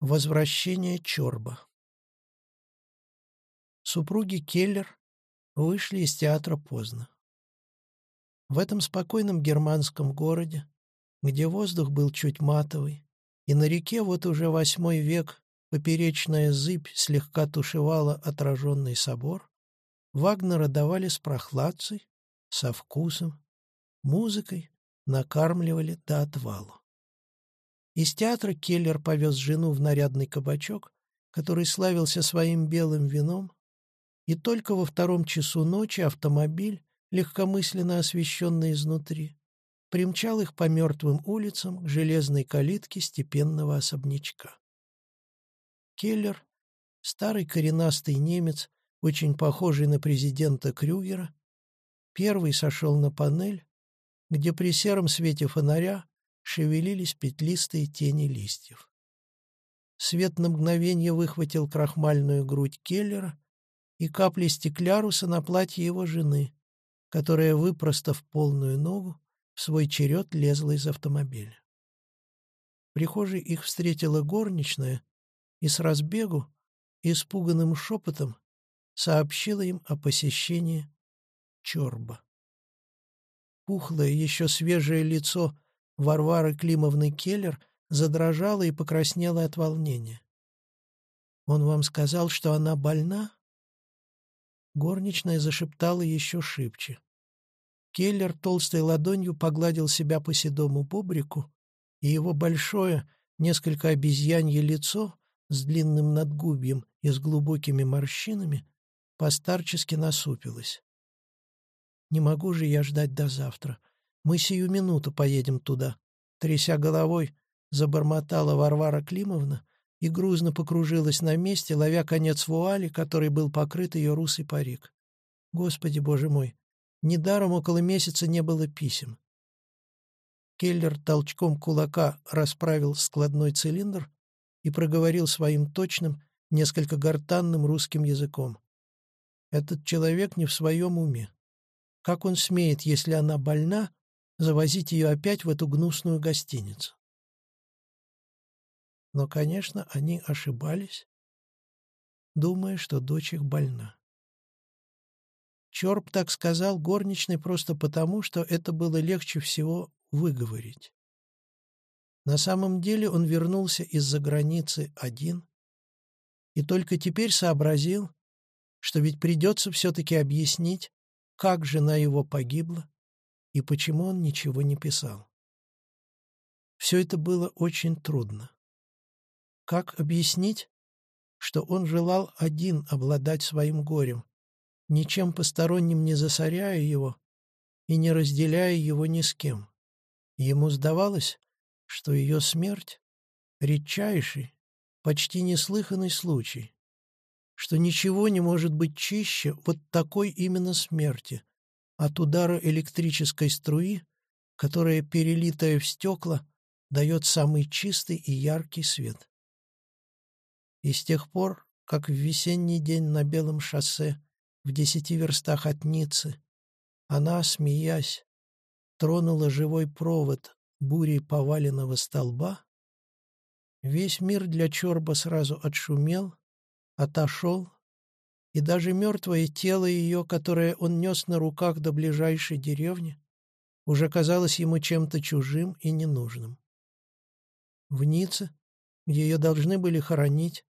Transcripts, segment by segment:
Возвращение Чорба Супруги Келлер вышли из театра поздно. В этом спокойном германском городе, где воздух был чуть матовый, и на реке вот уже восьмой век поперечная зыбь слегка тушевала отраженный собор, Вагнера давали с прохладцей, со вкусом, музыкой накармливали до отвала. Из театра Келлер повез жену в нарядный кабачок, который славился своим белым вином, и только во втором часу ночи автомобиль, легкомысленно освещенный изнутри, примчал их по мертвым улицам к железной калитке степенного особнячка. Келлер, старый коренастый немец, очень похожий на президента Крюгера, первый сошел на панель, где при сером свете фонаря шевелились петлистые тени листьев. Свет на мгновение выхватил крахмальную грудь Келлера и капли стекляруса на платье его жены, которая, выпростав полную ногу, в свой черед лезла из автомобиля. Прихожей их встретила горничная и с разбегу, испуганным шепотом, сообщила им о посещении Чорба. Пухлое, еще свежее лицо Варвары Климовны Келлер задрожала и покраснела от волнения. «Он вам сказал, что она больна?» Горничная зашептала еще шибче. Келлер толстой ладонью погладил себя по седому бобрику, и его большое, несколько обезьянье лицо с длинным надгубьем и с глубокими морщинами постарчески насупилось. «Не могу же я ждать до завтра. Мы сию минуту поедем туда. Тряся головой, забормотала Варвара Климовна и грузно покружилась на месте, ловя конец вуали, который был покрыт ее русый парик. Господи, боже мой, недаром около месяца не было писем. Келлер толчком кулака расправил складной цилиндр и проговорил своим точным, несколько гортанным русским языком. Этот человек не в своем уме. Как он смеет, если она больна, завозить ее опять в эту гнусную гостиницу. Но, конечно, они ошибались, думая, что дочь их больна. Чорп так сказал горничной просто потому, что это было легче всего выговорить. На самом деле он вернулся из-за границы один и только теперь сообразил, что ведь придется все-таки объяснить, как жена его погибла, и почему он ничего не писал. Все это было очень трудно. Как объяснить, что он желал один обладать своим горем, ничем посторонним не засоряя его и не разделяя его ни с кем? Ему сдавалось, что ее смерть — редчайший, почти неслыханный случай, что ничего не может быть чище вот такой именно смерти, от удара электрической струи, которая, перелитая в стекла, дает самый чистый и яркий свет. И с тех пор, как в весенний день на Белом шоссе в десяти верстах от Ниццы, она, смеясь, тронула живой провод бурей поваленного столба, весь мир для Чорба сразу отшумел, отошел и даже мертвое тело ее, которое он нес на руках до ближайшей деревни, уже казалось ему чем-то чужим и ненужным. В Ницце, где ее должны были хоронить,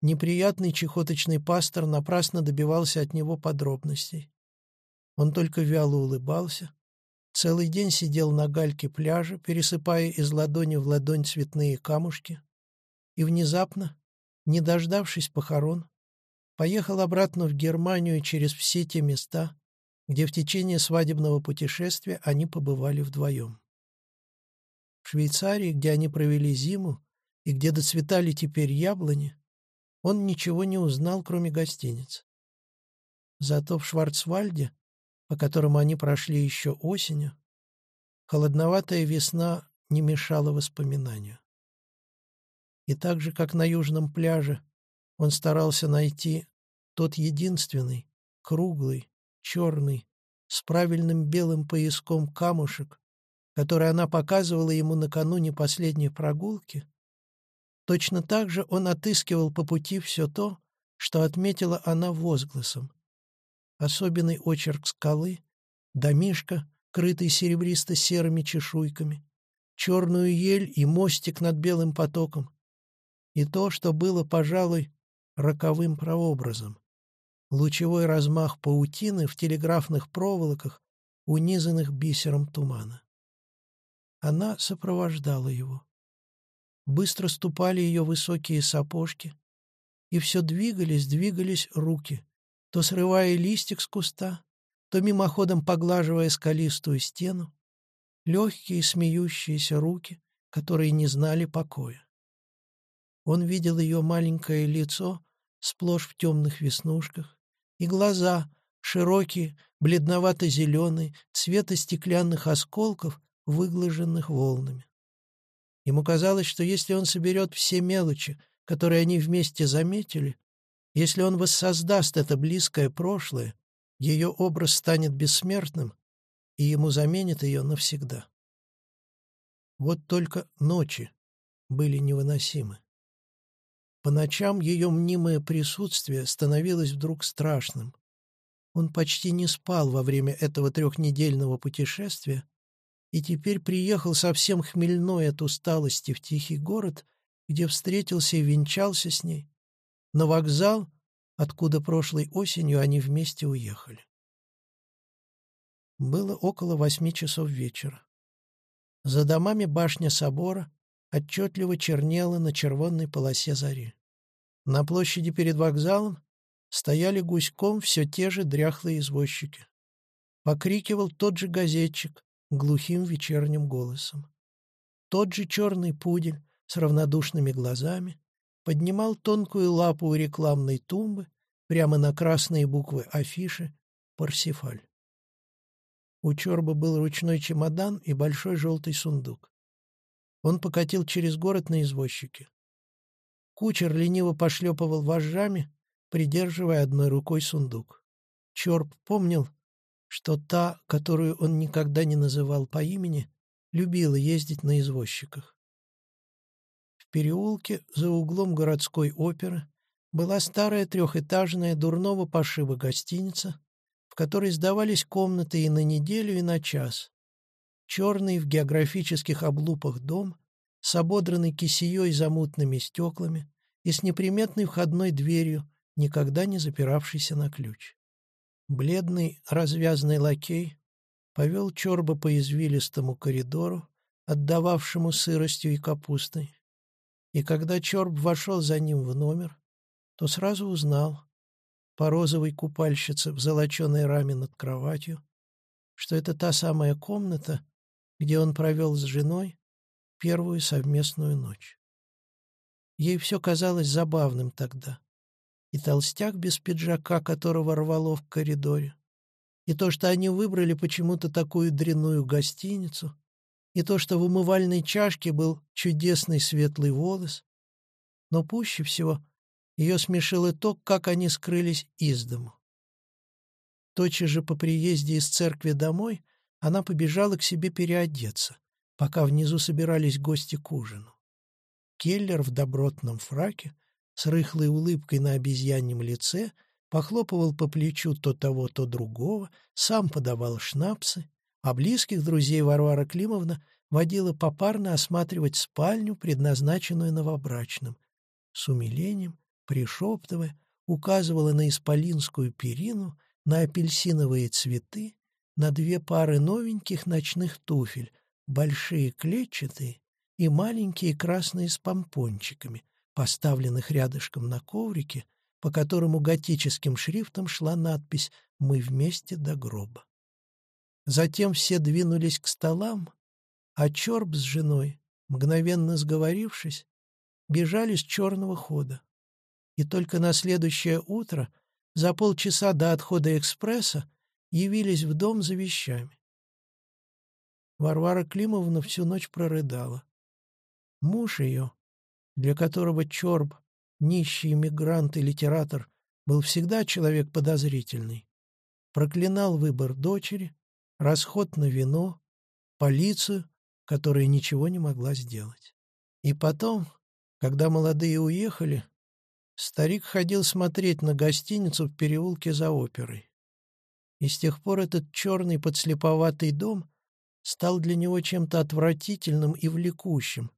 неприятный чехоточный пастор напрасно добивался от него подробностей. Он только вяло улыбался, целый день сидел на гальке пляжа, пересыпая из ладони в ладонь цветные камушки, и внезапно, не дождавшись похорон, поехал обратно в Германию через все те места, где в течение свадебного путешествия они побывали вдвоем. В Швейцарии, где они провели зиму и где доцветали теперь яблони, он ничего не узнал, кроме гостиниц. Зато в Шварцвальде, по которому они прошли еще осенью, холодноватая весна не мешала воспоминанию. И так же, как на южном пляже, он старался найти тот единственный, круглый, черный, с правильным белым пояском камушек, который она показывала ему накануне последней прогулки, Точно так же он отыскивал по пути все то, что отметила она возгласом. Особенный очерк скалы, домишка, крытый серебристо-серыми чешуйками, черную ель и мостик над белым потоком, и то, что было, пожалуй, роковым прообразом. Лучевой размах паутины в телеграфных проволоках, унизанных бисером тумана. Она сопровождала его. Быстро ступали ее высокие сапожки, и все двигались, двигались руки, то срывая листик с куста, то мимоходом поглаживая скалистую стену, легкие смеющиеся руки, которые не знали покоя. Он видел ее маленькое лицо, сплошь в темных веснушках, и глаза, широкие, бледновато-зеленые, цвета стеклянных осколков, выглаженных волнами. Ему казалось, что если он соберет все мелочи, которые они вместе заметили, если он воссоздаст это близкое прошлое, ее образ станет бессмертным, и ему заменит ее навсегда. Вот только ночи были невыносимы. По ночам ее мнимое присутствие становилось вдруг страшным. Он почти не спал во время этого трехнедельного путешествия и теперь приехал совсем хмельной от усталости в тихий город, где встретился и венчался с ней, на вокзал, откуда прошлой осенью они вместе уехали. Было около восьми часов вечера. За домами башня собора отчетливо чернела на червонной полосе зари. На площади перед вокзалом стояли гуськом все те же дряхлые извозчики. Покрикивал тот же газетчик глухим вечерним голосом. Тот же черный пудель с равнодушными глазами поднимал тонкую лапу у рекламной тумбы прямо на красные буквы афиши «Парсифаль». У Чорба был ручной чемодан и большой желтый сундук. Он покатил через город на извозчике. Кучер лениво пошлепывал вожжами, придерживая одной рукой сундук. Чорб помнил, что та, которую он никогда не называл по имени, любила ездить на извозчиках. В переулке за углом городской оперы была старая трехэтажная дурного пошиба гостиница, в которой сдавались комнаты и на неделю, и на час. Черный в географических облупах дом с ободранной кисеей за мутными стеклами и с неприметной входной дверью, никогда не запиравшейся на ключ. Бледный развязный лакей повел Чорба по извилистому коридору, отдававшему сыростью и капустой. И когда Чорб вошел за ним в номер, то сразу узнал по розовой купальщице в золоченой раме над кроватью, что это та самая комната, где он провел с женой первую совместную ночь. Ей все казалось забавным тогда. И толстяк без пиджака, которого рвало в коридоре, и то, что они выбрали почему-то такую дрянную гостиницу, и то, что в умывальной чашке был чудесный светлый волос. Но пуще всего ее смешило то, как они скрылись из дому. Тотчас же по приезде из церкви домой она побежала к себе переодеться пока внизу собирались гости к ужину. Келлер в добротном фраке, с рыхлой улыбкой на обезьяньем лице, похлопывал по плечу то того, то другого, сам подавал шнапсы, а близких друзей Варвара Климовна водила попарно осматривать спальню, предназначенную новобрачным. С умилением, пришептывая, указывала на исполинскую перину, на апельсиновые цветы, на две пары новеньких ночных туфель, большие клетчатые и маленькие красные с помпончиками, поставленных рядышком на коврике, по которому готическим шрифтом шла надпись «Мы вместе до гроба». Затем все двинулись к столам, а Чорб с женой, мгновенно сговорившись, бежали с черного хода. И только на следующее утро, за полчаса до отхода экспресса, явились в дом за вещами. Варвара Климовна всю ночь прорыдала. Муж ее, для которого Чорб, нищий иммигрант и литератор, был всегда человек подозрительный, проклинал выбор дочери, расход на вино, полицию, которая ничего не могла сделать. И потом, Когда молодые уехали, старик ходил смотреть на гостиницу в переулке за оперой. И с тех пор этот черный подслеповатый дом стал для него чем-то отвратительным и влекущим,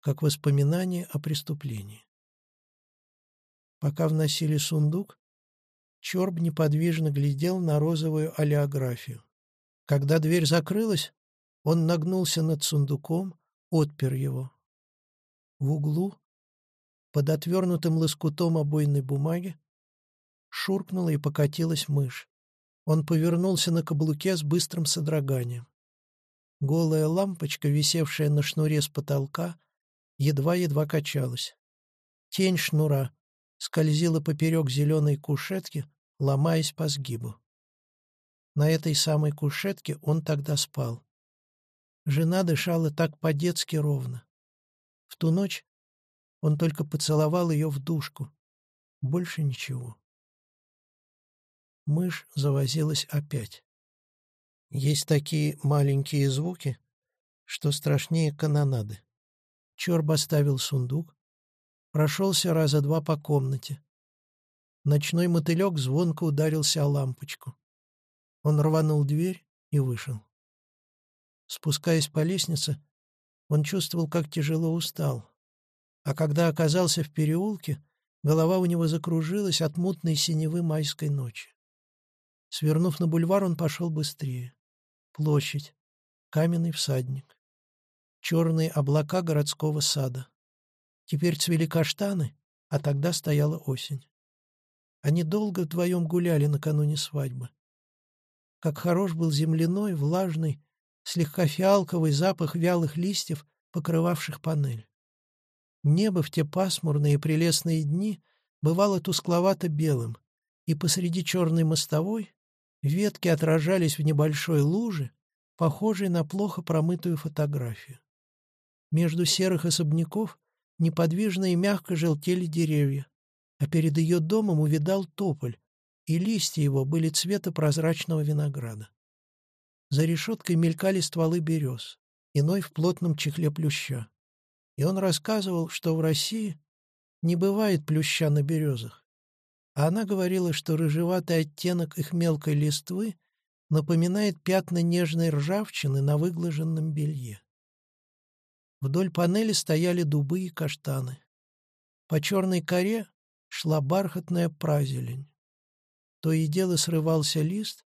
как воспоминание о преступлении. Пока вносили сундук, Чорб неподвижно глядел на розовую олеографию. Когда дверь закрылась, он нагнулся над сундуком, отпер его. В углу, под отвернутым лоскутом обойной бумаги, шуркнула и покатилась мышь. Он повернулся на каблуке с быстрым содроганием. Голая лампочка, висевшая на шнуре с потолка, едва-едва качалась. Тень шнура скользила поперек зеленой кушетки, ломаясь по сгибу. На этой самой кушетке он тогда спал. Жена дышала так по-детски ровно. В ту ночь он только поцеловал ее в душку. Больше ничего. Мышь завозилась опять. Есть такие маленькие звуки, что страшнее канонады. Чорб оставил сундук, прошелся раза два по комнате. Ночной мотылек звонко ударился о лампочку. Он рванул дверь и вышел. Спускаясь по лестнице, он чувствовал, как тяжело устал. А когда оказался в переулке, голова у него закружилась от мутной синевы майской ночи. Свернув на бульвар, он пошел быстрее. Площадь. Каменный всадник. Черные облака городского сада. Теперь цвели каштаны, а тогда стояла осень. Они долго вдвоем гуляли накануне свадьбы. Как хорош был земляной, влажный, слегка фиалковый запах вялых листьев, покрывавших панель. Небо в те пасмурные прелестные дни бывало тускловато-белым, и посреди черной мостовой ветки отражались в небольшой луже, похожей на плохо промытую фотографию. Между серых особняков неподвижно и мягко желтели деревья, а перед ее домом увидал тополь, и листья его были цвета прозрачного винограда. За решеткой мелькали стволы берез, иной в плотном чехле плюща. И он рассказывал, что в России не бывает плюща на березах. Она говорила, что рыжеватый оттенок их мелкой листвы напоминает пятна нежной ржавчины на выглаженном белье. Вдоль панели стояли дубы и каштаны. По черной коре шла бархатная празелень. То и дело срывался лист,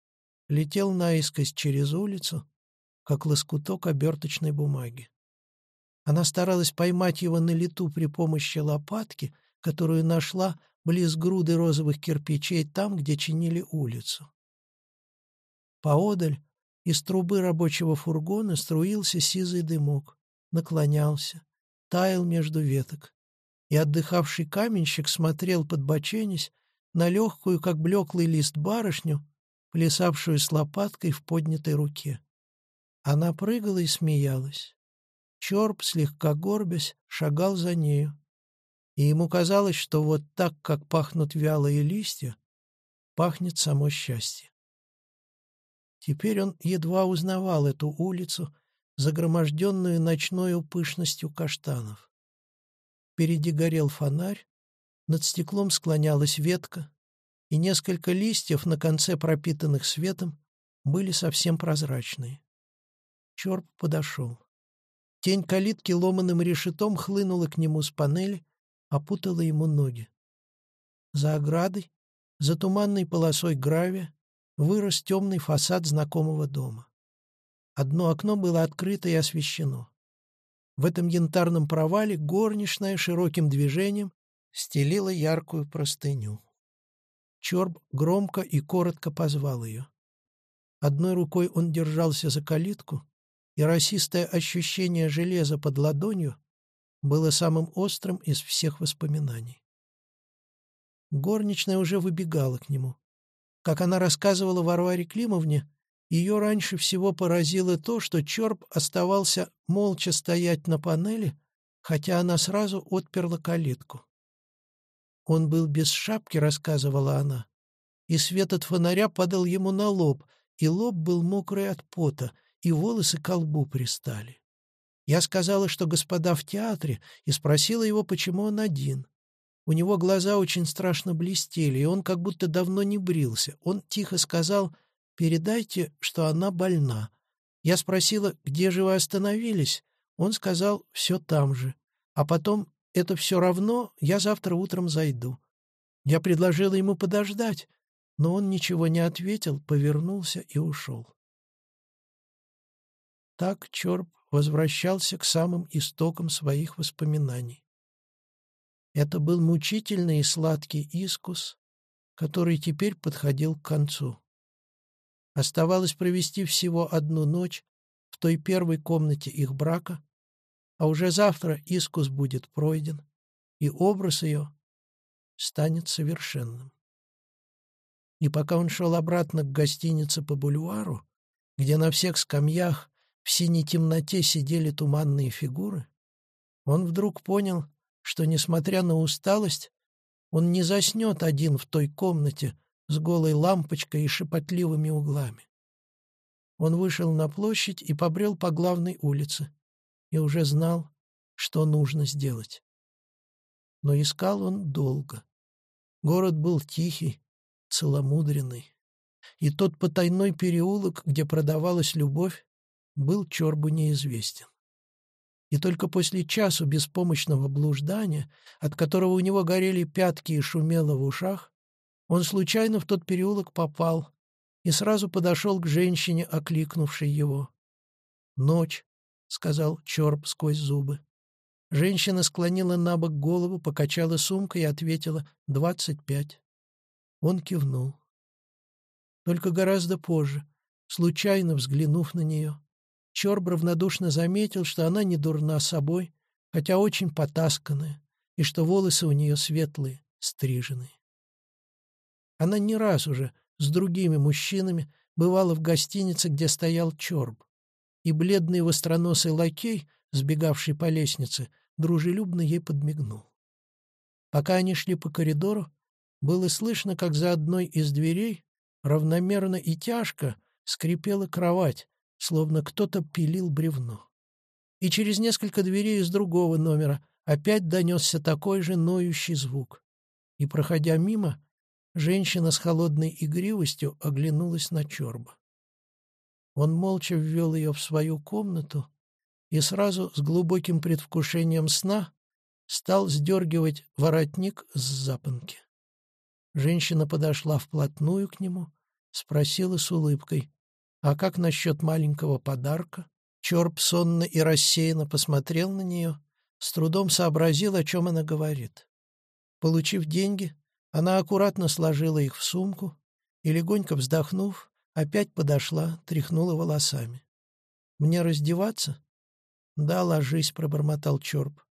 летел наискось через улицу, как лоскуток оберточной бумаги. Она старалась поймать его на лету при помощи лопатки, которую нашла близ груды розовых кирпичей там, где чинили улицу. Поодаль из трубы рабочего фургона струился сизый дымок, наклонялся, таял между веток, и отдыхавший каменщик смотрел, подбоченясь, на легкую, как блеклый лист барышню, плясавшую с лопаткой в поднятой руке. Она прыгала и смеялась. Чорб, слегка горбясь, шагал за нею. И ему казалось, что вот так, как пахнут вялые листья, пахнет само счастье. Теперь он едва узнавал эту улицу, загроможденную ночною пышностью каштанов. Впереди горел фонарь, над стеклом склонялась ветка, и несколько листьев на конце пропитанных светом были совсем прозрачные. Чорп подошел. Тень калитки ломаным решетом хлынула к нему с панели, опутала ему ноги. За оградой, за туманной полосой гравия, вырос темный фасад знакомого дома. Одно окно было открыто и освещено. В этом янтарном провале горничная широким движением стелила яркую простыню. Чорб громко и коротко позвал ее. Одной рукой он держался за калитку, и расистое ощущение железа под ладонью было самым острым из всех воспоминаний. Горничная уже выбегала к нему. Как она рассказывала Варваре Климовне, ее раньше всего поразило то, что Чорб оставался молча стоять на панели, хотя она сразу отперла калитку. Он был без шапки, рассказывала она, и свет от фонаря падал ему на лоб, и лоб был мокрый от пота, и волосы к колбу пристали. Я сказала, что господа в театре, и спросила его, почему он один. У него глаза очень страшно блестели, и он как будто давно не брился. Он тихо сказал «Передайте, что она больна». Я спросила, где же вы остановились? Он сказал «Все там же». А потом «Это все равно, я завтра утром зайду». Я предложила ему подождать, но он ничего не ответил, повернулся и ушел. Так Чорб возвращался к самым истокам своих воспоминаний. Это был мучительный и сладкий искус, который теперь подходил к концу. Оставалось провести всего одну ночь в той первой комнате их брака, а уже завтра искус будет пройден, и образ ее станет совершенным. И пока он шел обратно к гостинице по бульвару, где на всех скамьях в синей темноте сидели туманные фигуры, он вдруг понял, что, несмотря на усталость, он не заснет один в той комнате с голой лампочкой и шепотливыми углами. Он вышел на площадь и побрел по главной улице, и уже знал, что нужно сделать. Но искал он долго. Город был тихий, целомудренный, и тот потайной переулок, где продавалась любовь, был Чорбу неизвестен. И только после часу беспомощного блуждания, от которого у него горели пятки и шумело в ушах, он случайно в тот переулок попал и сразу подошел к женщине, окликнувшей его. «Ночь», — сказал Чорб сквозь зубы. Женщина склонила на бок голову, покачала сумкой и ответила «двадцать пять». Он кивнул. Только гораздо позже, случайно взглянув на нее, Чорб равнодушно заметил, что она не дурна собой, хотя очень потасканная, и что волосы у нее светлые, стриженные. Она не раз уже с другими мужчинами бывала в гостинице, где стоял Чорб, и бледный востроносый лакей, сбегавший по лестнице, дружелюбно ей подмигнул. Пока они шли по коридору, было слышно, как за одной из дверей равномерно и тяжко скрипела кровать, словно кто-то пилил бревно. И через несколько дверей из другого номера опять донесся такой же ноющий звук. И, проходя мимо, женщина с холодной игривостью оглянулась на Чорба. Он молча ввел ее в свою комнату и сразу с глубоким предвкушением сна стал сдергивать воротник с запонки. Женщина подошла вплотную к нему, спросила с улыбкой, «А как насчет маленького подарка?» Чорп сонно и рассеянно посмотрел на нее, с трудом сообразил, о чем она говорит. Получив деньги, она аккуратно сложила их в сумку и, легонько вздохнув, опять подошла, тряхнула волосами. «Мне раздеваться?» «Да, ложись», — пробормотал Чорп.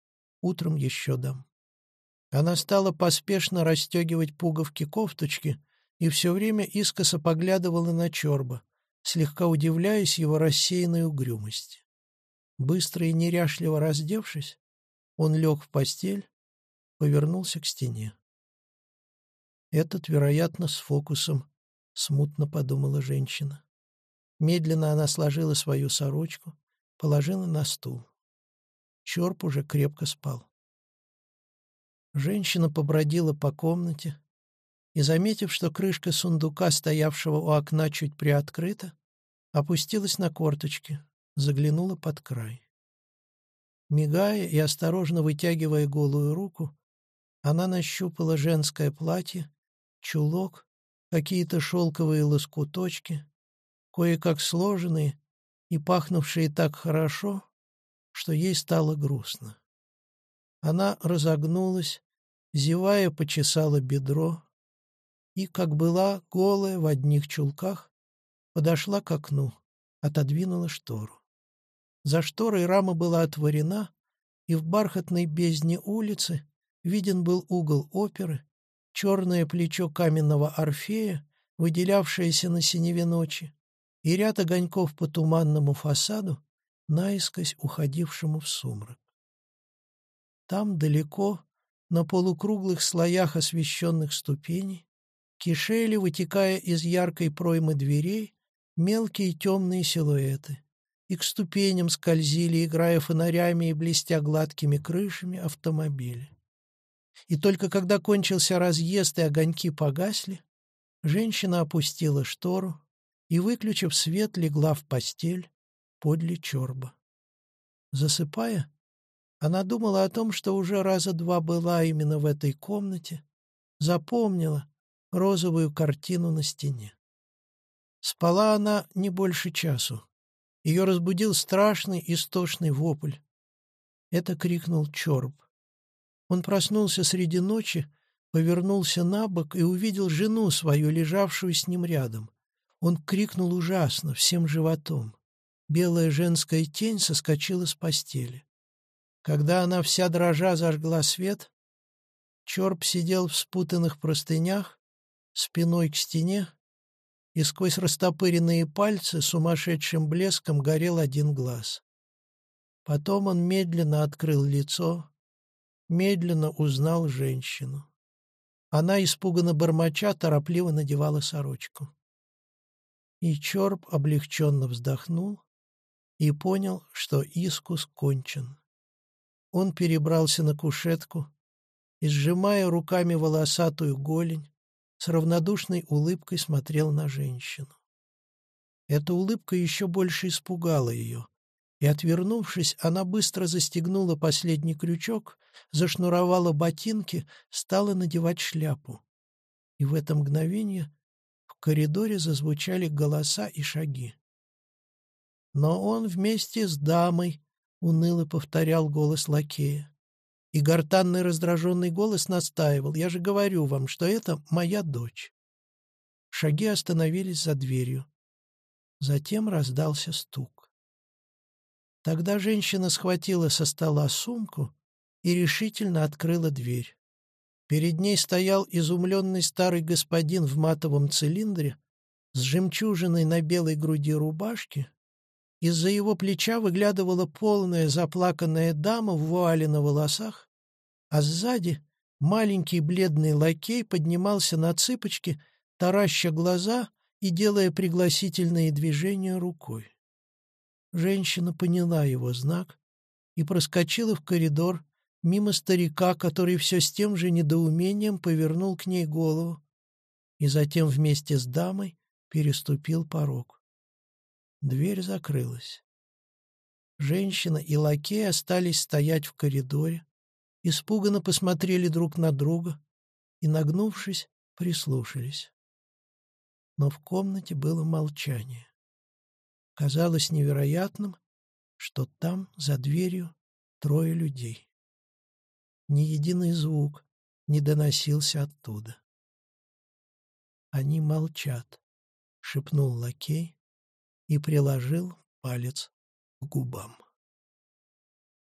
«Утром еще дам». Она стала поспешно расстегивать пуговки кофточки и все время искоса поглядывала на Чорба, слегка удивляясь его рассеянной угрюмости. Быстро и неряшливо раздевшись, он лег в постель, повернулся к стене. «Этот, вероятно, с фокусом», — смутно подумала женщина. Медленно она сложила свою сорочку, положила на стул. Чорп уже крепко спал. Женщина побродила по комнате и, заметив, что крышка сундука, стоявшего у окна, чуть приоткрыта, опустилась на корточки, заглянула под край. Мигая и осторожно вытягивая голую руку, она нащупала женское платье, чулок, какие-то шелковые лоскуточки, кое-как сложенные и пахнувшие так хорошо, что ей стало грустно. Она разогнулась, зевая, почесала бедро и, как была, голая в одних чулках, подошла к окну, отодвинула штору. За шторой рама была отворена, и в бархатной бездне улицы виден был угол оперы, черное плечо каменного орфея, выделявшееся на синеве ночи, и ряд огоньков по туманному фасаду, наискось уходившему в сумрак. Там далеко, на полукруглых слоях освещенных ступеней, кишели, вытекая из яркой проймы дверей, мелкие темные силуэты, и к ступеням скользили, играя фонарями и блестя гладкими крышами автомобили. И только когда кончился разъезд и огоньки погасли, женщина опустила штору и, выключив свет, легла в постель подле чорба. Засыпая, она думала о том, что уже раза два была именно в этой комнате, запомнила розовую картину на стене. Спала она не больше часу. Ее разбудил страшный истошный вопль. Это крикнул Чорб. Он проснулся среди ночи, повернулся на бок и увидел жену свою, лежавшую с ним рядом. Он крикнул ужасно, всем животом. Белая женская тень соскочила с постели. Когда она вся дрожа зажгла свет, Чорб сидел в спутанных простынях, спиной к стене, и сквозь растопыренные пальцы сумасшедшим блеском горел один глаз. Потом он медленно открыл лицо, медленно узнал женщину. Она, испуганно бормоча, торопливо надевала сорочку. И Чорб облегченно вздохнул и понял, что искус кончен. Он перебрался на кушетку и, сжимая руками волосатую голень, с равнодушной улыбкой смотрел на женщину. Эта улыбка еще больше испугала ее, и, отвернувшись, она быстро застегнула последний крючок, зашнуровала ботинки, стала надевать шляпу. И в это мгновение в коридоре зазвучали голоса и шаги. Но он вместе с дамой — уныло повторял голос лакея. И гортанный раздраженный голос настаивал. «Я же говорю вам, что это моя дочь». Шаги остановились за дверью. Затем раздался стук. Тогда женщина схватила со стола сумку и решительно открыла дверь. Перед ней стоял изумленный старый господин в матовом цилиндре с жемчужиной на белой груди рубашки из-за его плеча выглядывала полная заплаканная дама в вуале на волосах, а сзади маленький бледный лакей поднимался на цыпочки, тараща глаза и делая пригласительные движения рукой. Женщина поняла его знак и проскочила в коридор мимо старика, который все с тем же недоумением повернул к ней голову и затем вместе с дамой переступил порог. Дверь закрылась. Женщина и лакей остались стоять в коридоре, испуганно посмотрели друг на друга и, нагнувшись, прислушались. Но в комнате было молчание. Казалось невероятным, что там, за дверью, трое людей. Ни единый звук не доносился оттуда. «Они молчат», — шепнул лакей, и приложил палец к губам.